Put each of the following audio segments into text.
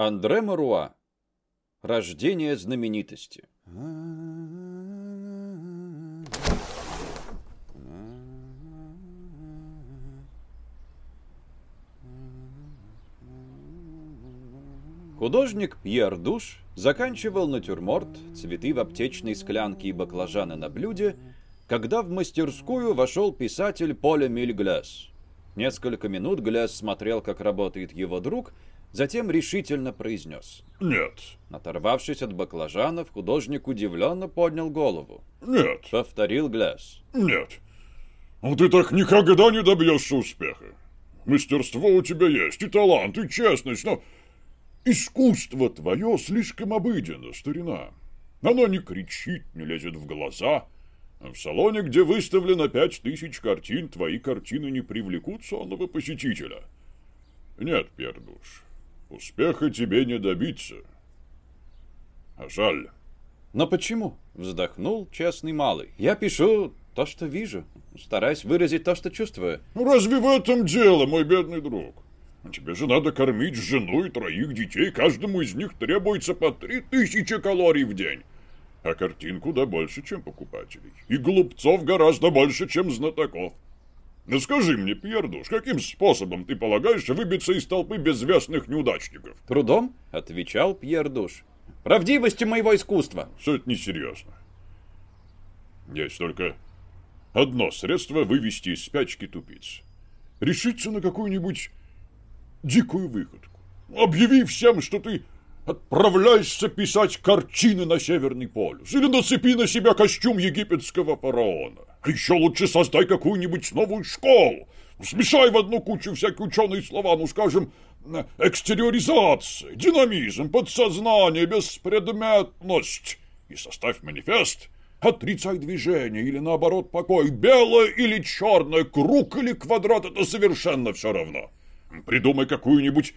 Андре Маруа. Рождение знаменитости. Художник Пьер Душ заканчивал натюрморт, цветы в аптечной склянке и баклажаны на блюде, когда в мастерскую вошел писатель Поля Мильгляс. Несколько минут Гляс смотрел, как работает его друг, затем решительно произнес. «Нет». Оторвавшись от баклажанов, художник удивленно поднял голову. «Нет». Повторил Гляс. «Нет. Ну ты так никогда не добьешься успеха. Мастерство у тебя есть, и талант, и честность, но искусство твое слишком обыденно, старина. Оно не кричит, не лезет в глаза». В салоне, где выставлено пять тысяч картин, твои картины не привлекут сонного посетителя. Нет, Пердуш, успеха тебе не добиться. А жаль. Но почему? Вздохнул честный малый. Я пишу то, что вижу, стараюсь выразить то, что чувствую. Ну разве в этом дело, мой бедный друг? Тебе же надо кормить жену и троих детей, каждому из них требуется по три тысячи калорий в день а картин куда больше, чем покупателей. И глупцов гораздо больше, чем знатоков. Ну скажи мне, Пьердуш, каким способом ты полагаешь выбиться из толпы безвестных неудачников? Трудом, отвечал Пьердуш. Правдивостью моего искусства. Все это несерьезно. Есть только одно средство вывести из спячки тупиц. Решиться на какую-нибудь дикую выходку. Объяви всем, что ты Отправляйся писать картины на Северный полюс или нацепи на себя костюм египетского фараона. А еще лучше создай какую-нибудь новую школу. Смешай в одну кучу всякие ученые слова, ну, скажем, экстериоризация, динамизм, подсознание, беспредметность. И составь манифест. Отрицай движение или, наоборот, покой. Белое или черное, круг или квадрат – это совершенно все равно. Придумай какую-нибудь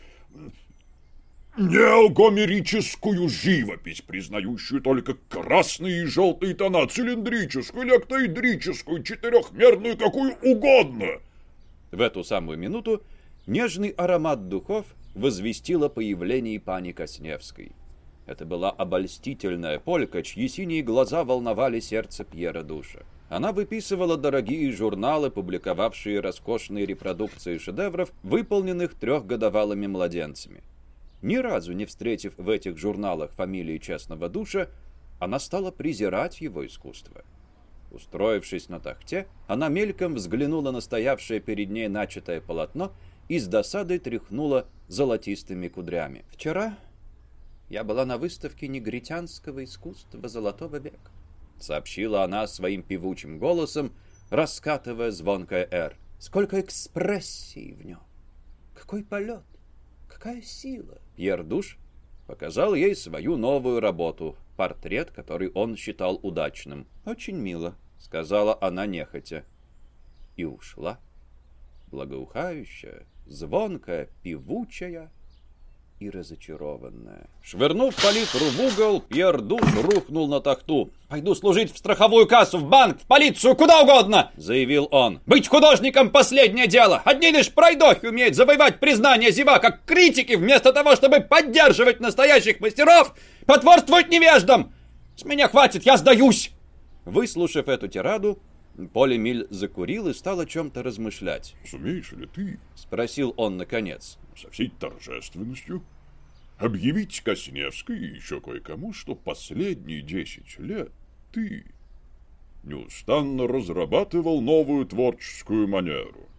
неогомерическую живопись, признающую только красные и желтые тона, цилиндрическую или октаэдрическую, четырехмерную, какую угодно. В эту самую минуту нежный аромат духов возвестил о появлении пани Косневской. Это была обольстительная полька, чьи синие глаза волновали сердце Пьера Душа. Она выписывала дорогие журналы, публиковавшие роскошные репродукции шедевров, выполненных трехгодовалыми младенцами. Ни разу не встретив в этих журналах фамилии честного душа, она стала презирать его искусство. Устроившись на тахте, она мельком взглянула на стоявшее перед ней начатое полотно и с досадой тряхнула золотистыми кудрями. «Вчера я была на выставке негритянского искусства Золотого века», сообщила она своим певучим голосом, раскатывая звонкое «Р». «Сколько экспрессии в нем! Какой полет! Какая сила! Пьер Душ показал ей свою новую работу, портрет, который он считал удачным. «Очень мило», — сказала она нехотя. И ушла, благоухающая, звонкая, певучая, и разочарованная. Швырнув палитру в угол, Пьер Душ рухнул на тахту. «Пойду служить в страховую кассу, в банк, в полицию, куда угодно!» — заявил он. «Быть художником — последнее дело! Одни лишь пройдохи умеют завоевать признание зева, как критики, вместо того, чтобы поддерживать настоящих мастеров, потворствуют невеждам! С меня хватит, я сдаюсь!» Выслушав эту тираду, Поле Миль закурил и стал о чем-то размышлять. «Сумеешь ли ты?» — спросил он наконец со всей торжественностью объявить Косневской и еще кое-кому, что последние десять лет ты неустанно разрабатывал новую творческую манеру.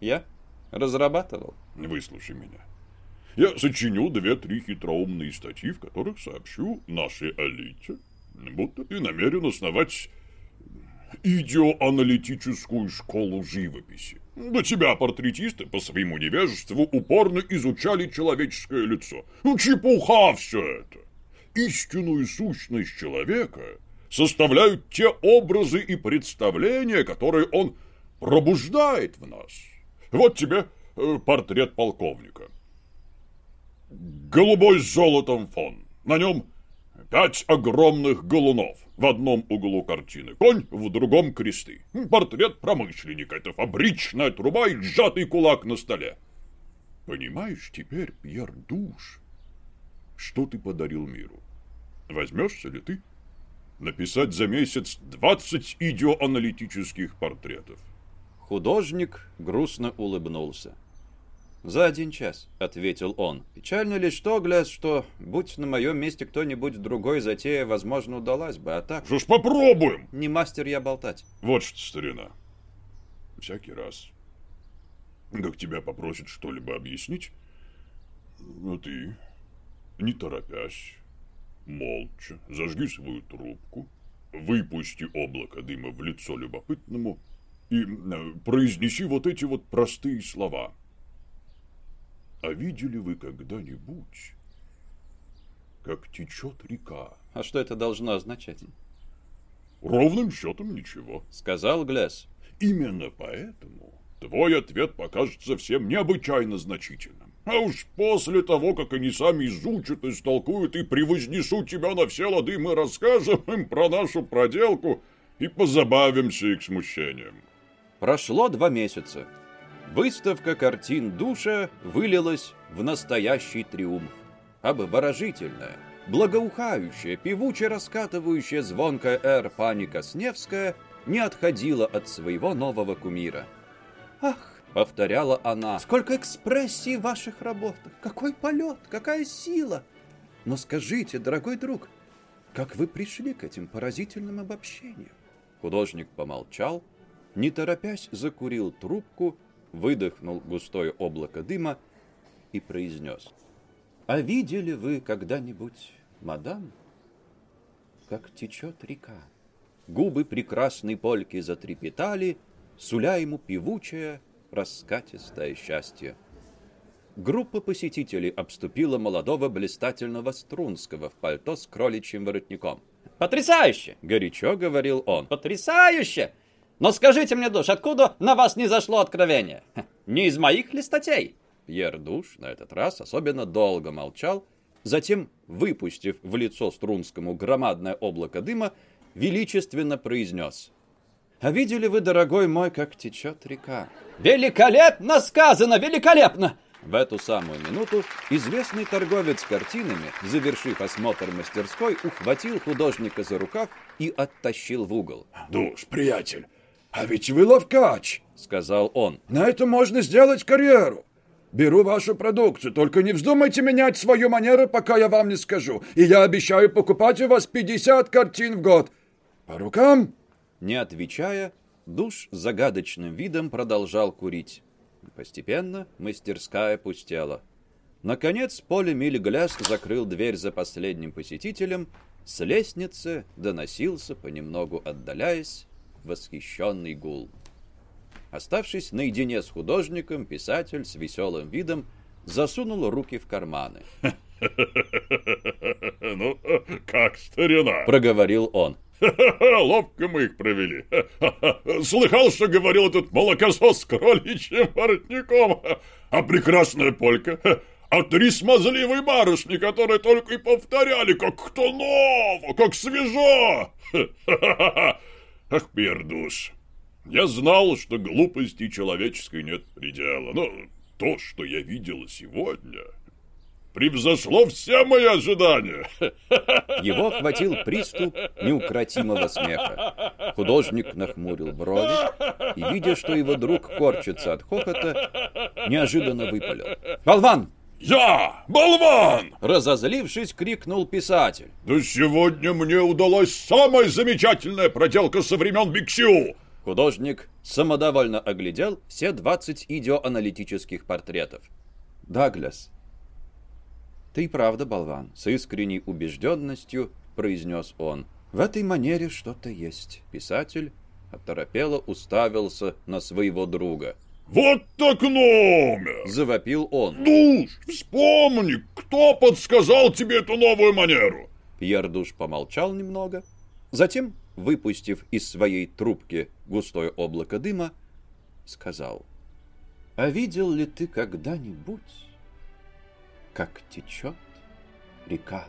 Я? Разрабатывал? Выслушай меня. Я сочиню две-три хитроумные статьи, в которых сообщу нашей элите, будто ты намерен основать идеоаналитическую школу живописи. До тебя портретисты по своему невежеству упорно изучали человеческое лицо. Ну, чепуха все это. Истинную сущность человека составляют те образы и представления, которые он пробуждает в нас. Вот тебе э, портрет полковника. Голубой с золотом фон. На нем Пять огромных голунов. В одном углу картины конь, в другом кресты. Портрет промышленника. Это фабричная труба и сжатый кулак на столе. Понимаешь теперь, Пьер Душ, что ты подарил миру. Возьмешься ли ты написать за месяц 20 идеоаналитических портретов? Художник грустно улыбнулся. «За один час», — ответил он. «Печально ли что, Гляс, что, будь на моем месте кто-нибудь другой, затея, возможно, удалась бы, а так...» «Что ж, попробуем!» «Не мастер я болтать». «Вот что, старина, всякий раз, как тебя попросят что-либо объяснить, ну ты, не торопясь, молча, зажги свою трубку, выпусти облако дыма в лицо любопытному и э, произнеси вот эти вот простые слова — а видели вы когда-нибудь, как течет река? А что это должно означать? Ровным счетом ничего. Сказал Глесс. Именно поэтому твой ответ покажется всем необычайно значительным. А уж после того, как они сами изучат, истолкуют и превознесут тебя на все лады, мы расскажем им про нашу проделку и позабавимся их смущением. Прошло два месяца. Выставка картин душа вылилась в настоящий триумф. Обворожительная, благоухающая, певуче раскатывающая звонкая эр пани Косневская не отходила от своего нового кумира. «Ах!» — повторяла она. «Сколько экспрессии в ваших работах! Какой полет! Какая сила! Но скажите, дорогой друг, как вы пришли к этим поразительным обобщениям?» Художник помолчал, не торопясь закурил трубку выдохнул густое облако дыма и произнес. «А видели вы когда-нибудь, мадам, как течет река?» Губы прекрасной польки затрепетали, суля ему певучее, раскатистое счастье. Группа посетителей обступила молодого блистательного Струнского в пальто с кроличьим воротником. «Потрясающе!» — горячо говорил он. «Потрясающе! Но скажите мне, Душ, откуда на вас не зашло откровение? Не из моих ли статей?» Пьер Душ на этот раз особенно долго молчал, затем, выпустив в лицо Струнскому громадное облако дыма, величественно произнес. «А видели вы, дорогой мой, как течет река?» «Великолепно сказано! Великолепно!» В эту самую минуту известный торговец картинами, завершив осмотр мастерской, ухватил художника за рукав и оттащил в угол. «Душ, приятель, «А ведь вы ловкач», — сказал он. «На этом можно сделать карьеру. Беру вашу продукцию, только не вздумайте менять свою манеру, пока я вам не скажу. И я обещаю покупать у вас 50 картин в год. По рукам?» Не отвечая, душ загадочным видом продолжал курить. Постепенно мастерская пустела. Наконец Поле Мильгляс закрыл дверь за последним посетителем. С лестницы доносился, понемногу отдаляясь, восхищенный гул. Оставшись наедине с художником, писатель с веселым видом засунул руки в карманы. «Ну, как старина?» — проговорил он. Ловко мы их провели. Слыхал, что говорил этот молокосос с кроличьим воротником. А прекрасная полька. А три смазливые барышни, которые только и повторяли, как кто ново, как свежо. Ах, Пердуш, я знал, что глупости человеческой нет предела, но то, что я видел сегодня, превзошло все мои ожидания. Его охватил приступ неукротимого смеха. Художник нахмурил брови и, видя, что его друг корчится от хохота, неожиданно выпалил. «Болван, «Я! Болван!» Разозлившись, крикнул писатель. «Да сегодня мне удалась самая замечательная проделка со времен Биксю!» Художник самодовольно оглядел все 20 идеоаналитических портретов. «Даглас, ты правда болван», — с искренней убежденностью произнес он. «В этой манере что-то есть». Писатель оторопело уставился на своего друга — «Вот так номер!» — завопил он. «Душ, вспомни, кто подсказал тебе эту новую манеру?» Пьер Душ помолчал немного, затем, выпустив из своей трубки густое облако дыма, сказал, «А видел ли ты когда-нибудь, как течет река?»